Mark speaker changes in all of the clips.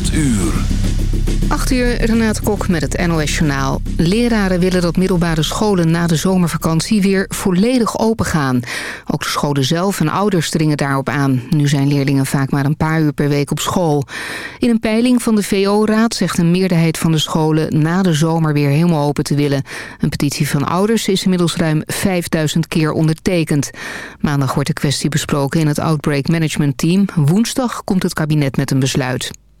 Speaker 1: 8 uur.
Speaker 2: 8 uur, Renate Kok met het NOS Journaal. Leraren willen dat middelbare scholen na de zomervakantie weer volledig open gaan. Ook de scholen zelf en ouders dringen daarop aan. Nu zijn leerlingen vaak maar een paar uur per week op school. In een peiling van de VO-raad zegt een meerderheid van de scholen... na de zomer weer helemaal open te willen. Een petitie van ouders is inmiddels ruim 5000 keer ondertekend. Maandag wordt de kwestie besproken in het Outbreak Management Team. Woensdag komt het kabinet met een besluit.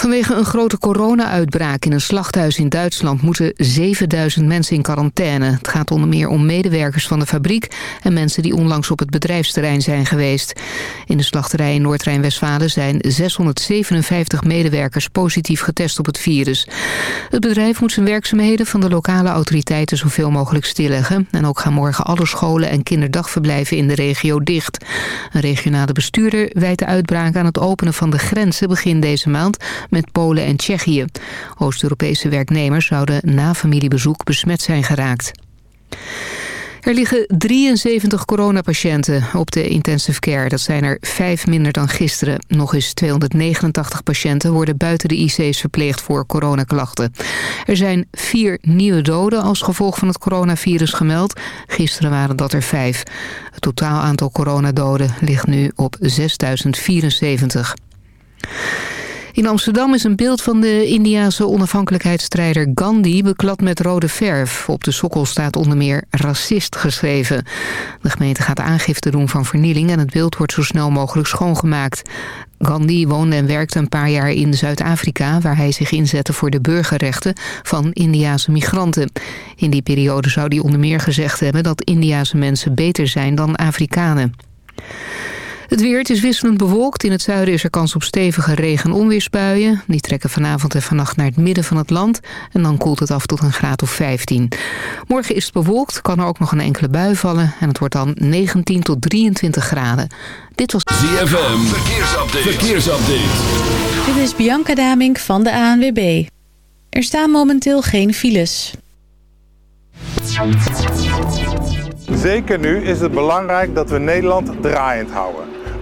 Speaker 2: Vanwege een grote corona-uitbraak in een slachthuis in Duitsland... moeten 7000 mensen in quarantaine. Het gaat onder meer om medewerkers van de fabriek... en mensen die onlangs op het bedrijfsterrein zijn geweest. In de slachterij in Noord-Rijn-Westfalen zijn 657 medewerkers positief getest op het virus. Het bedrijf moet zijn werkzaamheden van de lokale autoriteiten zoveel mogelijk stilleggen. En ook gaan morgen alle scholen en kinderdagverblijven in de regio dicht. Een regionale bestuurder wijt de uitbraak aan het openen van de grenzen begin deze maand met Polen en Tsjechië. Oost-Europese werknemers zouden na familiebezoek besmet zijn geraakt. Er liggen 73 coronapatiënten op de intensive care. Dat zijn er vijf minder dan gisteren. Nog eens 289 patiënten worden buiten de IC's verpleegd voor coronaklachten. Er zijn vier nieuwe doden als gevolg van het coronavirus gemeld. Gisteren waren dat er vijf. Het totaal aantal coronadoden ligt nu op 6074. In Amsterdam is een beeld van de Indiase onafhankelijkheidsstrijder Gandhi beklad met rode verf. Op de sokkel staat onder meer racist geschreven. De gemeente gaat aangifte doen van vernieling en het beeld wordt zo snel mogelijk schoongemaakt. Gandhi woonde en werkte een paar jaar in Zuid-Afrika... waar hij zich inzette voor de burgerrechten van Indiase migranten. In die periode zou hij onder meer gezegd hebben... dat Indiase mensen beter zijn dan Afrikanen. Het weer, het is wisselend bewolkt. In het zuiden is er kans op stevige regen- en onweersbuien. Die trekken vanavond en vannacht naar het midden van het land. En dan koelt het af tot een graad of 15. Morgen is het bewolkt, kan er ook nog een enkele bui vallen. En het wordt dan 19 tot 23 graden. Dit was...
Speaker 1: ZFM, verkeersupdate. verkeersupdate.
Speaker 3: Dit is Bianca Damink van de ANWB. Er staan momenteel geen files.
Speaker 4: Zeker nu is het belangrijk dat we Nederland draaiend houden.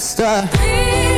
Speaker 5: faster.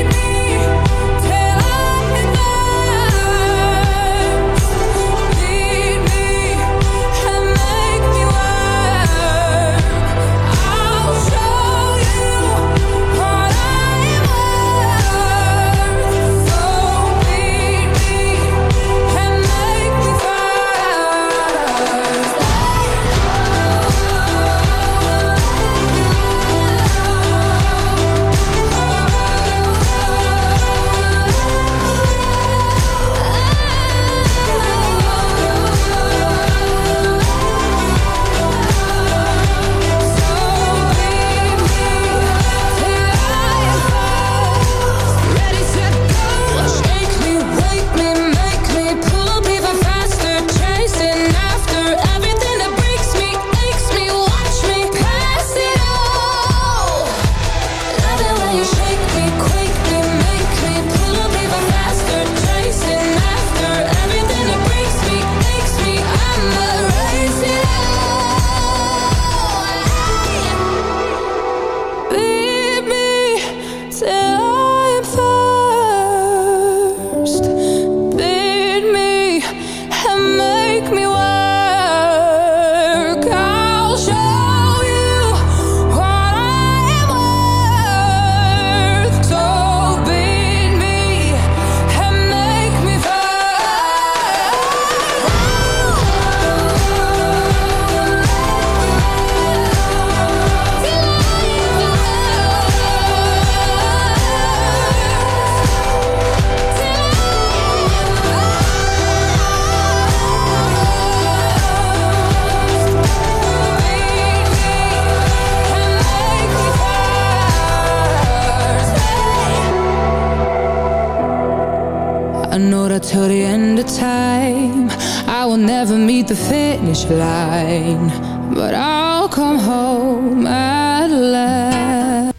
Speaker 5: till the end of time. I will never meet the finish line But I'll come home at last.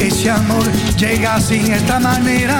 Speaker 6: Ese amor llega sin esta manera.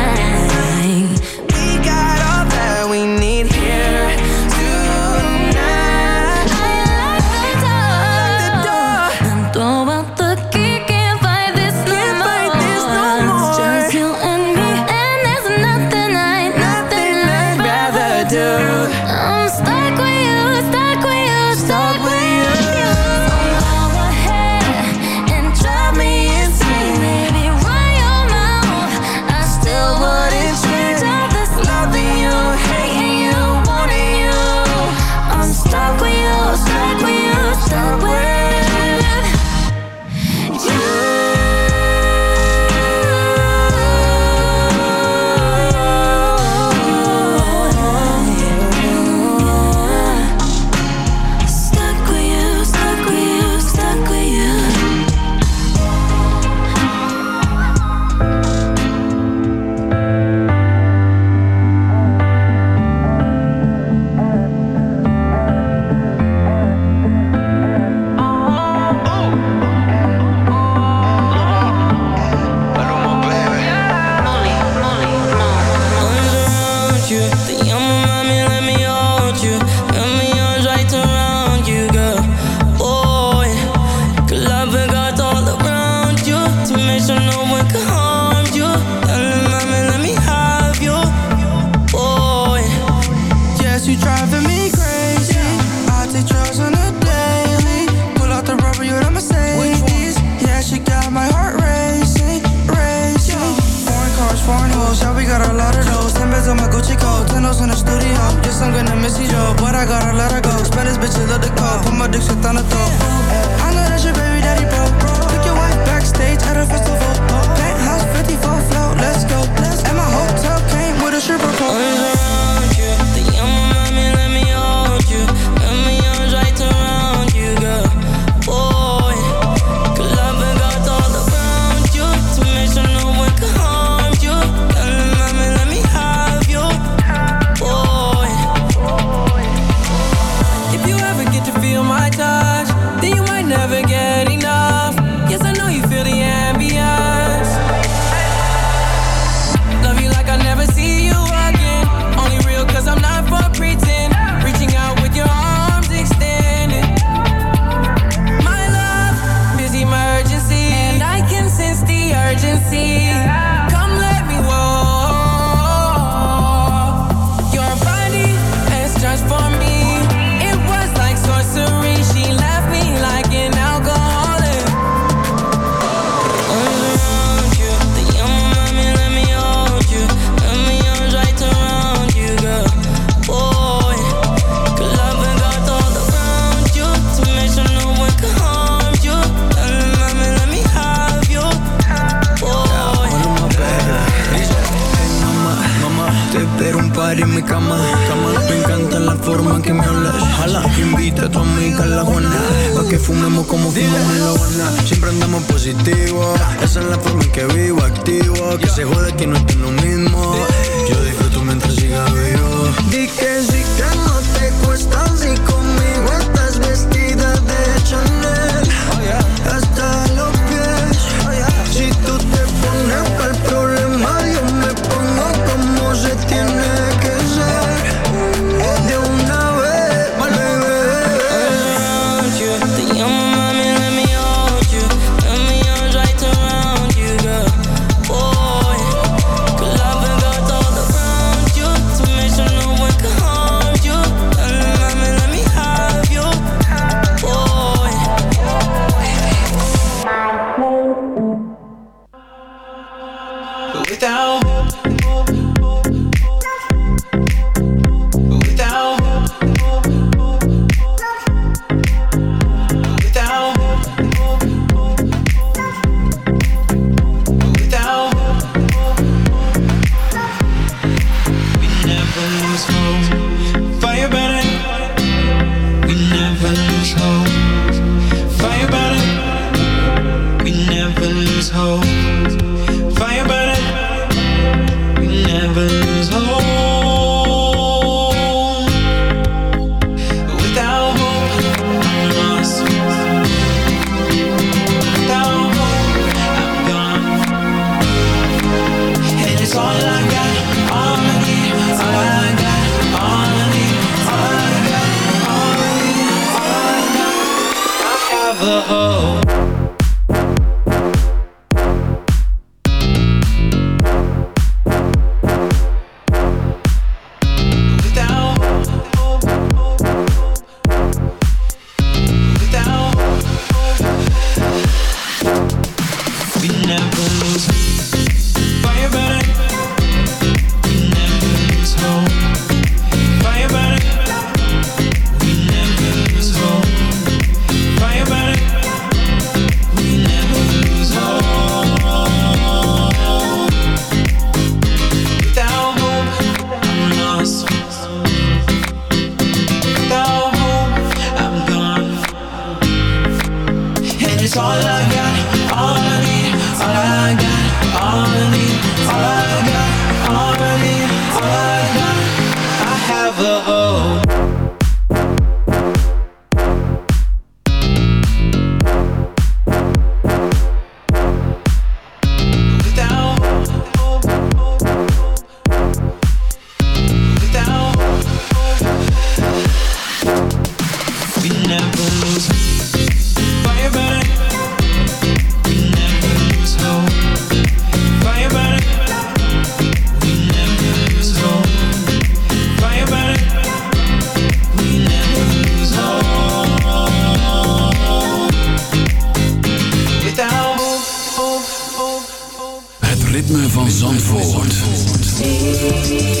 Speaker 7: Ritme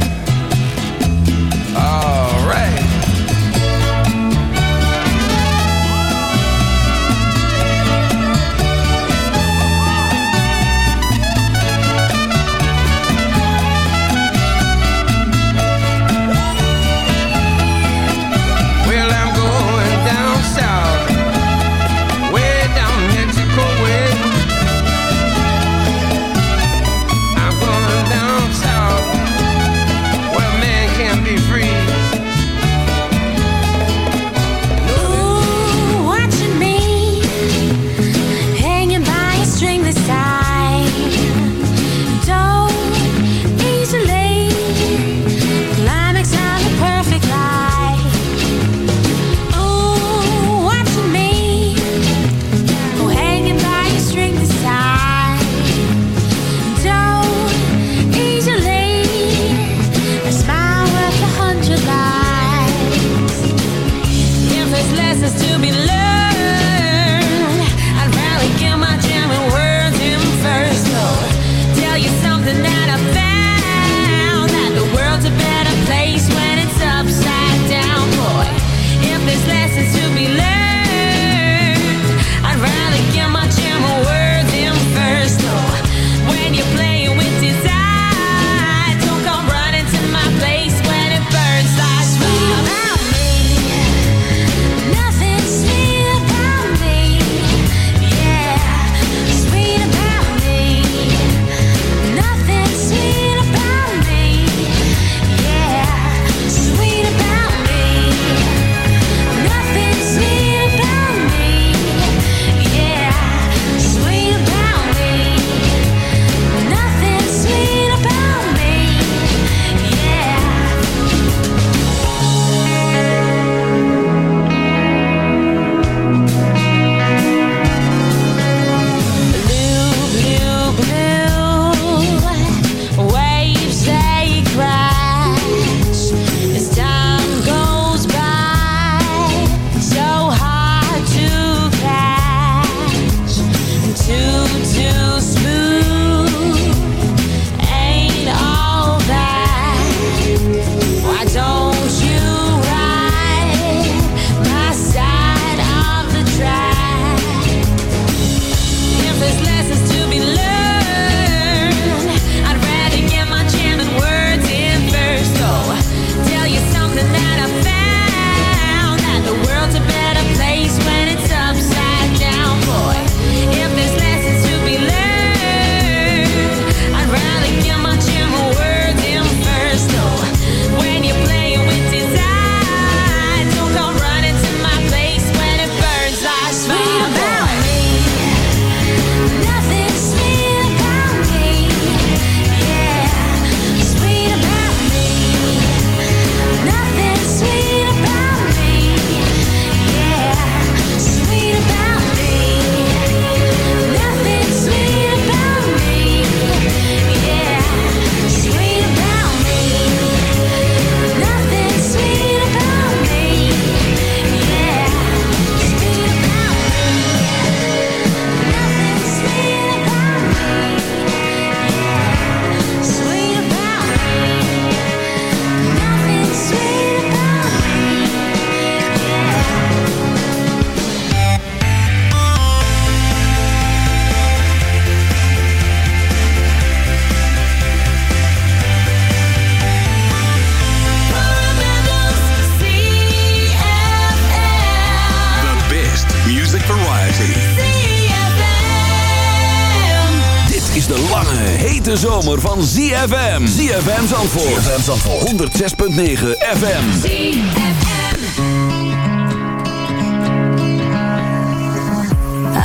Speaker 1: Zandvoort. ZFM Zandvoort. 106.9 FM. ZFM.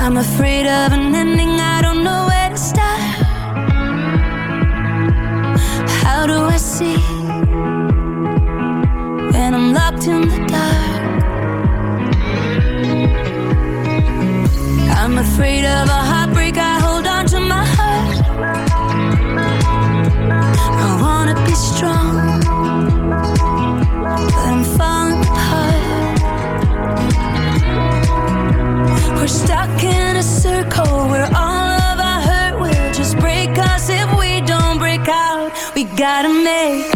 Speaker 8: I'm afraid of an ending. I don't know where to start. How do I see? When I'm locked in the dark. I'm afraid of a gotta make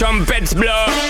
Speaker 9: trumpets blow.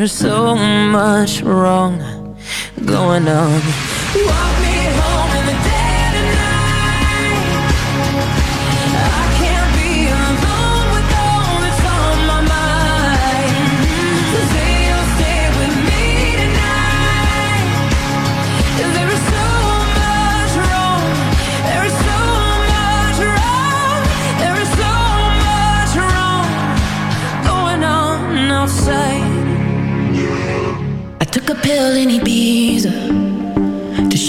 Speaker 7: There's so much wrong going on.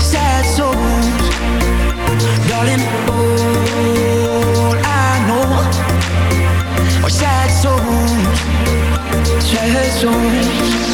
Speaker 10: Sad souls. Darling, I know. Sad. Sad souls.